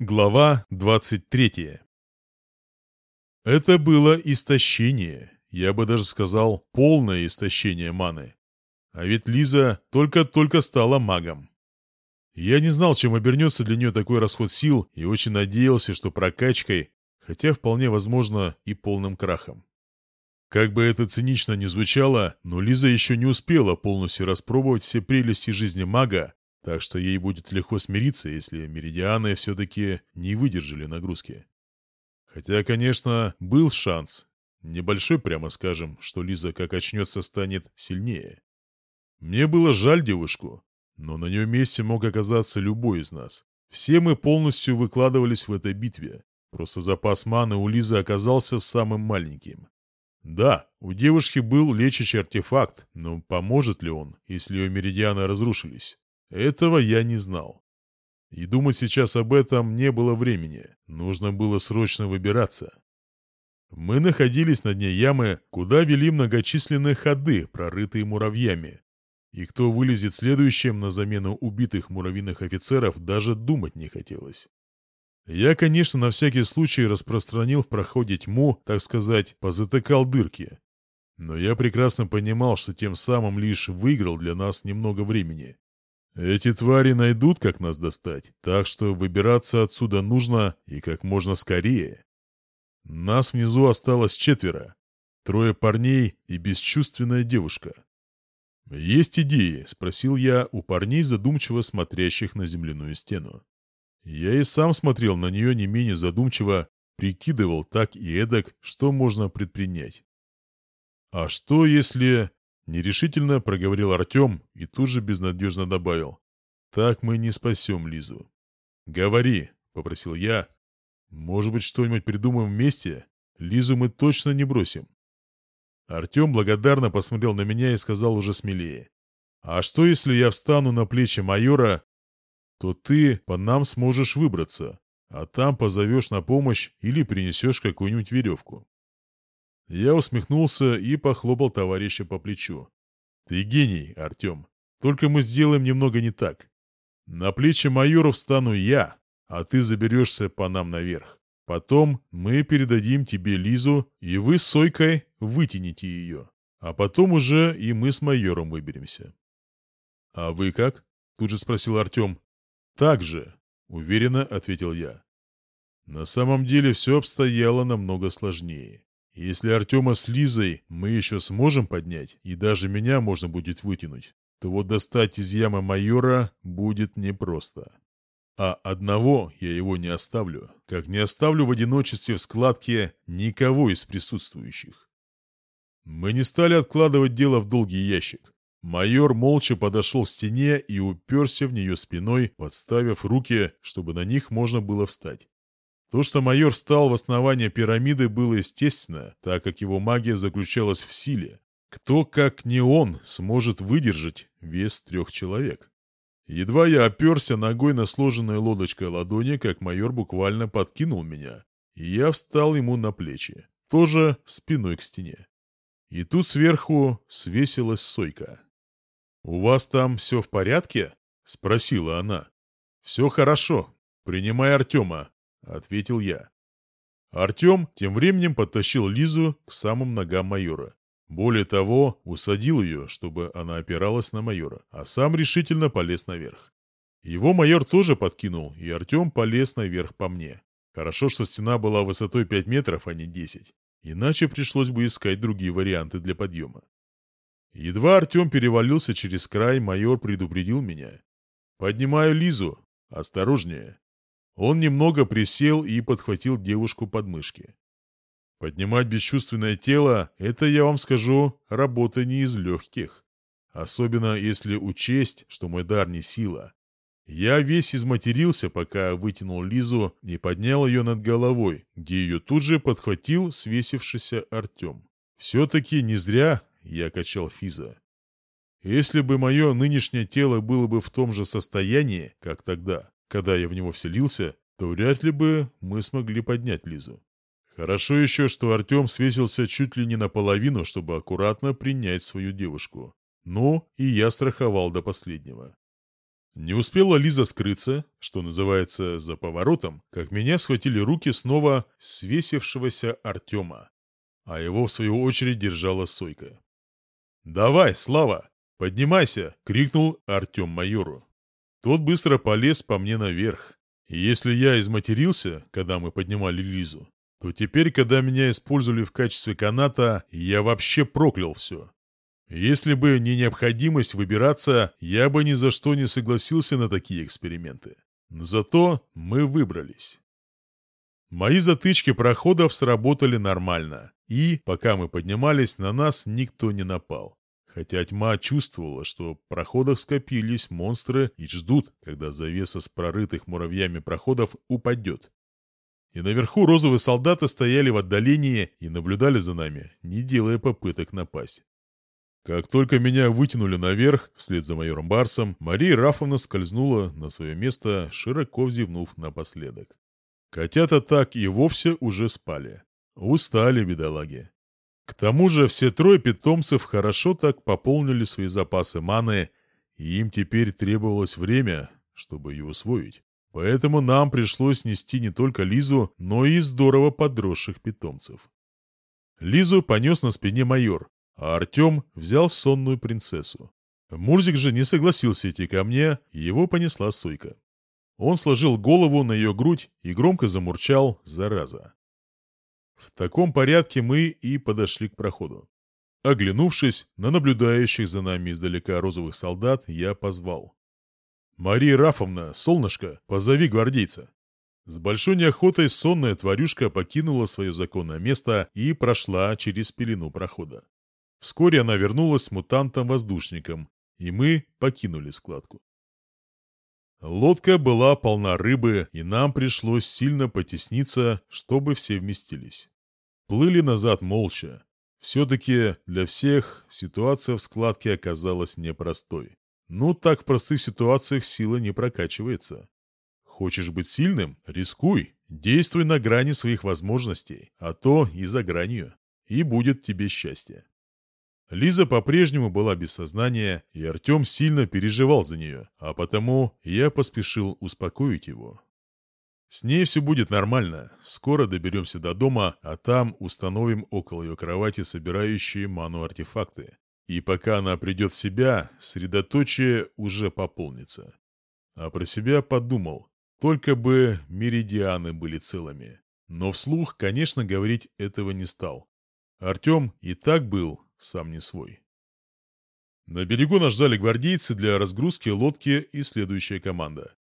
Глава 23 Это было истощение, я бы даже сказал, полное истощение маны. А ведь Лиза только-только стала магом. Я не знал, чем обернется для нее такой расход сил, и очень надеялся, что прокачкой, хотя вполне возможно и полным крахом. Как бы это цинично ни звучало, но Лиза еще не успела полностью распробовать все прелести жизни мага, так что ей будет легко смириться, если меридианы все-таки не выдержали нагрузки. Хотя, конечно, был шанс. Небольшой, прямо скажем, что Лиза, как очнется, станет сильнее. Мне было жаль девушку, но на ее месте мог оказаться любой из нас. Все мы полностью выкладывались в этой битве. Просто запас маны у Лизы оказался самым маленьким. Да, у девушки был лечащий артефакт, но поможет ли он, если ее меридианы разрушились? Этого я не знал. И думать сейчас об этом не было времени, нужно было срочно выбираться. Мы находились на дне ямы, куда вели многочисленные ходы, прорытые муравьями. И кто вылезет следующим на замену убитых муравьиных офицеров, даже думать не хотелось. Я, конечно, на всякий случай распространил в проходе тьму, так сказать, позатыкал дырки. Но я прекрасно понимал, что тем самым лишь выиграл для нас немного времени. Эти твари найдут, как нас достать, так что выбираться отсюда нужно и как можно скорее. Нас внизу осталось четверо. Трое парней и бесчувственная девушка. «Есть идеи?» — спросил я у парней, задумчиво смотрящих на земляную стену. Я и сам смотрел на нее не менее задумчиво, прикидывал так и эдак, что можно предпринять. «А что, если...» Нерешительно проговорил Артем и тут же безнадежно добавил. «Так мы не спасем Лизу». «Говори», — попросил я. «Может быть, что-нибудь придумаем вместе? Лизу мы точно не бросим». Артем благодарно посмотрел на меня и сказал уже смелее. «А что, если я встану на плечи майора, то ты по нам сможешь выбраться, а там позовешь на помощь или принесешь какую-нибудь веревку?» Я усмехнулся и похлопал товарища по плечу. «Ты гений, Артем. Только мы сделаем немного не так. На плечи майора встану я, а ты заберешься по нам наверх. Потом мы передадим тебе Лизу, и вы с Сойкой вытяните ее. А потом уже и мы с майором выберемся». «А вы как?» — тут же спросил Артем. «Так же», — уверенно ответил я. На самом деле все обстояло намного сложнее. Если Артема с Лизой мы еще сможем поднять, и даже меня можно будет вытянуть, то вот достать из ямы майора будет непросто. А одного я его не оставлю, как не оставлю в одиночестве в складке никого из присутствующих. Мы не стали откладывать дело в долгий ящик. Майор молча подошел к стене и уперся в нее спиной, подставив руки, чтобы на них можно было встать. То, что майор стал в основание пирамиды, было естественно, так как его магия заключалась в силе. Кто, как не он, сможет выдержать вес трех человек? Едва я оперся ногой на сложенной лодочкой ладони, как майор буквально подкинул меня, и я встал ему на плечи, тоже спиной к стене. И тут сверху свесилась сойка. «У вас там все в порядке?» — спросила она. «Все хорошо. Принимай Артема ответил я. Артем тем временем подтащил Лизу к самым ногам майора. Более того, усадил ее, чтобы она опиралась на майора, а сам решительно полез наверх. Его майор тоже подкинул, и Артем полез наверх по мне. Хорошо, что стена была высотой 5 метров, а не 10. Иначе пришлось бы искать другие варианты для подъема. Едва Артем перевалился через край, майор предупредил меня. «Поднимаю Лизу. Осторожнее. Он немного присел и подхватил девушку под мышки. Поднимать бесчувственное тело – это, я вам скажу, работа не из легких. Особенно если учесть, что мой дар не сила. Я весь изматерился, пока вытянул Лизу и поднял ее над головой, где ее тут же подхватил свесившийся Артем. Все-таки не зря я качал Физа. Если бы мое нынешнее тело было бы в том же состоянии, как тогда, когда я в него вселился, то вряд ли бы мы смогли поднять Лизу. Хорошо еще, что Артем свесился чуть ли не наполовину, чтобы аккуратно принять свою девушку. Но и я страховал до последнего. Не успела Лиза скрыться, что называется, за поворотом, как меня схватили руки снова свесившегося Артема, а его, в свою очередь, держала Сойка. «Давай, Слава, поднимайся!» — крикнул Артем майору. Тот быстро полез по мне наверх. И если я изматерился, когда мы поднимали Лизу, то теперь, когда меня использовали в качестве каната, я вообще проклял все. Если бы не необходимость выбираться, я бы ни за что не согласился на такие эксперименты. Но зато мы выбрались. Мои затычки проходов сработали нормально, и, пока мы поднимались, на нас никто не напал хотя тьма чувствовала, что в проходах скопились монстры и ждут, когда завеса с прорытых муравьями проходов упадет. И наверху розовые солдаты стояли в отдалении и наблюдали за нами, не делая попыток напасть. Как только меня вытянули наверх, вслед за майором Барсом, Мария Рафовна скользнула на свое место, широко взевнув напоследок. Котята так и вовсе уже спали. Устали, бедолаги. К тому же все трое питомцев хорошо так пополнили свои запасы маны, и им теперь требовалось время, чтобы ее усвоить. Поэтому нам пришлось нести не только Лизу, но и здорово подросших питомцев. Лизу понес на спине майор, а Артем взял сонную принцессу. Мурзик же не согласился идти ко мне, его понесла Сойка. Он сложил голову на ее грудь и громко замурчал «Зараза». В таком порядке мы и подошли к проходу. Оглянувшись на наблюдающих за нами издалека розовых солдат, я позвал. «Мария Рафовна, солнышко, позови гвардейца!» С большой неохотой сонная тварюшка покинула свое законное место и прошла через пелену прохода. Вскоре она вернулась с мутантом-воздушником, и мы покинули складку. Лодка была полна рыбы, и нам пришлось сильно потесниться, чтобы все вместились. Плыли назад молча. Все-таки для всех ситуация в складке оказалась непростой. Но так в простых ситуациях сила не прокачивается. Хочешь быть сильным? Рискуй. Действуй на грани своих возможностей, а то и за гранью. И будет тебе счастье. Лиза по-прежнему была без сознания, и Артем сильно переживал за нее, а потому я поспешил успокоить его. С ней все будет нормально. Скоро доберемся до дома, а там установим около ее кровати собирающие ману артефакты. И пока она придет в себя, средоточие уже пополнится. А про себя подумал. Только бы меридианы были целыми. Но вслух, конечно, говорить этого не стал. Артем и так был сам не свой. На берегу нас ждали гвардейцы для разгрузки лодки и следующая команда.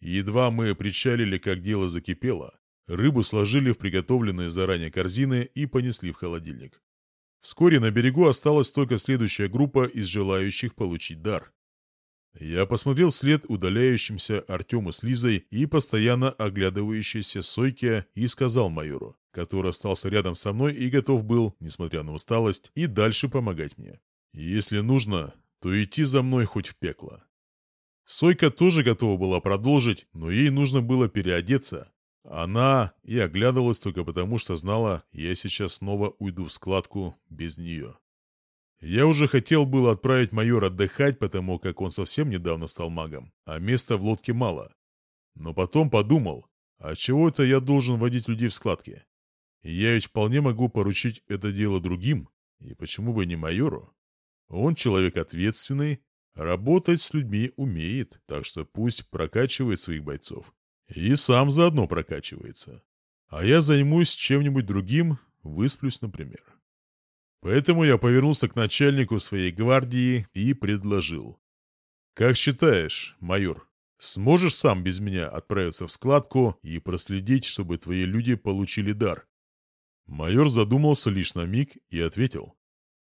Едва мы причалили, как дело закипело, рыбу сложили в приготовленные заранее корзины и понесли в холодильник. Вскоре на берегу осталась только следующая группа из желающих получить дар. Я посмотрел след удаляющимся Артему с Лизой и постоянно оглядывающейся Сойке и сказал майору, который остался рядом со мной и готов был, несмотря на усталость, и дальше помогать мне. Если нужно, то идти за мной хоть в пекло. Сойка тоже готова была продолжить, но ей нужно было переодеться. Она и оглядывалась только потому, что знала, я сейчас снова уйду в складку без нее. Я уже хотел было отправить майора отдыхать, потому как он совсем недавно стал магом, а места в лодке мало. Но потом подумал, а чего это я должен водить людей в складки? Я ведь вполне могу поручить это дело другим, и почему бы не майору? Он человек ответственный, Работать с людьми умеет, так что пусть прокачивает своих бойцов. И сам заодно прокачивается. А я займусь чем-нибудь другим, высплюсь, например. Поэтому я повернулся к начальнику своей гвардии и предложил. «Как считаешь, майор, сможешь сам без меня отправиться в складку и проследить, чтобы твои люди получили дар?» Майор задумался лишь на миг и ответил.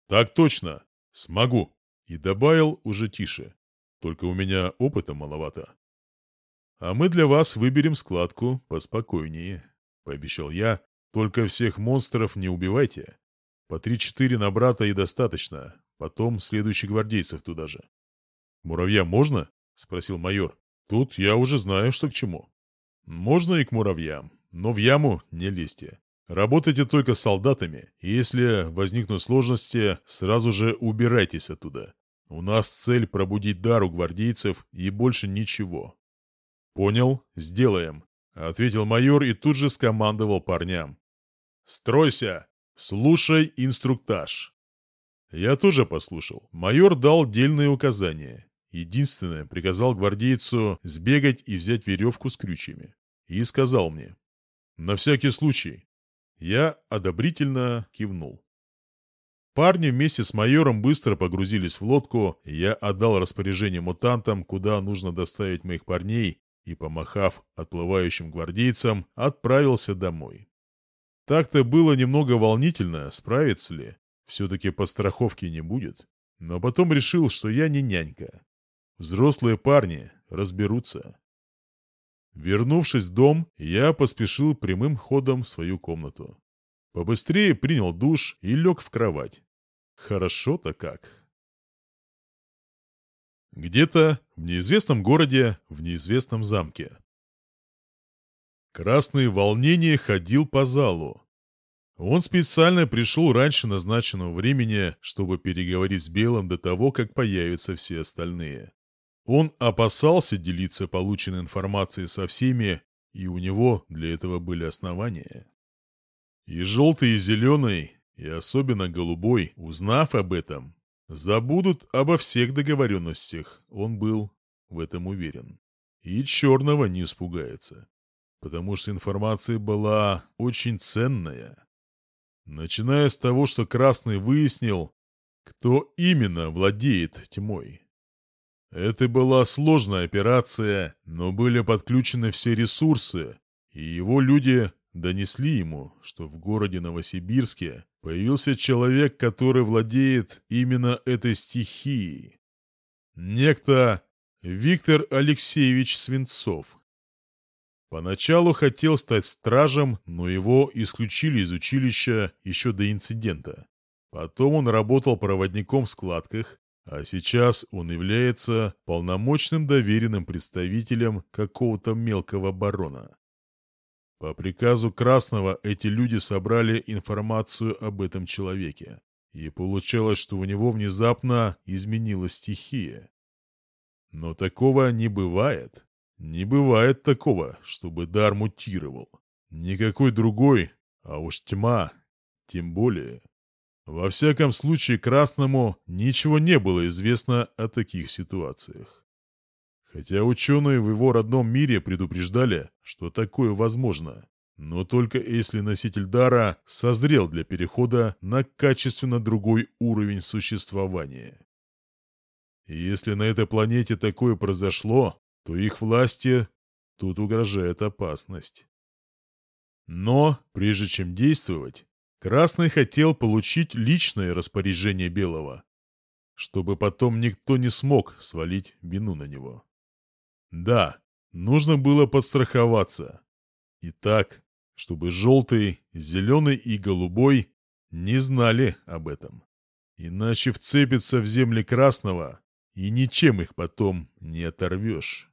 «Так точно, смогу» и добавил уже тише. Только у меня опыта маловато. «А мы для вас выберем складку поспокойнее», — пообещал я. «Только всех монстров не убивайте. По три-четыре на брата и достаточно. Потом следующих гвардейцев туда же». «Муравья можно?» — спросил майор. «Тут я уже знаю, что к чему». «Можно и к муравьям, но в яму не лезьте. Работайте только с солдатами, и если возникнут сложности, сразу же убирайтесь оттуда. У нас цель пробудить дар у гвардейцев и больше ничего. Понял, сделаем, ответил майор и тут же скомандовал парням. Стройся, слушай инструктаж. Я тоже послушал. Майор дал дельные указания. Единственное, приказал гвардейцу сбегать и взять веревку с крючьями. И сказал мне. «На всякий случай, я одобрительно кивнул. Парни вместе с майором быстро погрузились в лодку, я отдал распоряжение мутантам, куда нужно доставить моих парней, и, помахав отплывающим гвардейцам, отправился домой. Так-то было немного волнительно, справится ли. Все-таки по страховке не будет. Но потом решил, что я не нянька. Взрослые парни разберутся. Вернувшись в дом, я поспешил прямым ходом в свою комнату. Побыстрее принял душ и лег в кровать. Хорошо-то как. Где-то в неизвестном городе, в неизвестном замке. Красный волнение ходил по залу. Он специально пришел раньше назначенного времени, чтобы переговорить с Белым до того, как появятся все остальные. Он опасался делиться полученной информацией со всеми, и у него для этого были основания. И желтый, и зеленый, и особенно голубой, узнав об этом, забудут обо всех договоренностях, он был в этом уверен. И черного не испугается, потому что информация была очень ценная. Начиная с того, что Красный выяснил, кто именно владеет тьмой. Это была сложная операция, но были подключены все ресурсы, и его люди донесли ему, что в городе Новосибирске появился человек, который владеет именно этой стихией. Некто Виктор Алексеевич Свинцов. Поначалу хотел стать стражем, но его исключили из училища еще до инцидента. Потом он работал проводником в складках, а сейчас он является полномочным доверенным представителем какого-то мелкого барона. По приказу Красного эти люди собрали информацию об этом человеке. И получалось, что у него внезапно изменилась стихия. Но такого не бывает. Не бывает такого, чтобы дар мутировал. Никакой другой, а уж тьма, тем более. Во всяком случае, Красному ничего не было известно о таких ситуациях. Хотя ученые в его родном мире предупреждали, что такое возможно, но только если носитель дара созрел для перехода на качественно другой уровень существования. И если на этой планете такое произошло, то их власти тут угрожает опасность. Но, прежде чем действовать, Красный хотел получить личное распоряжение Белого, чтобы потом никто не смог свалить вину на него. Да, нужно было подстраховаться. И так, чтобы желтый, зеленый и голубой не знали об этом. Иначе вцепятся в земли красного, и ничем их потом не оторвешь.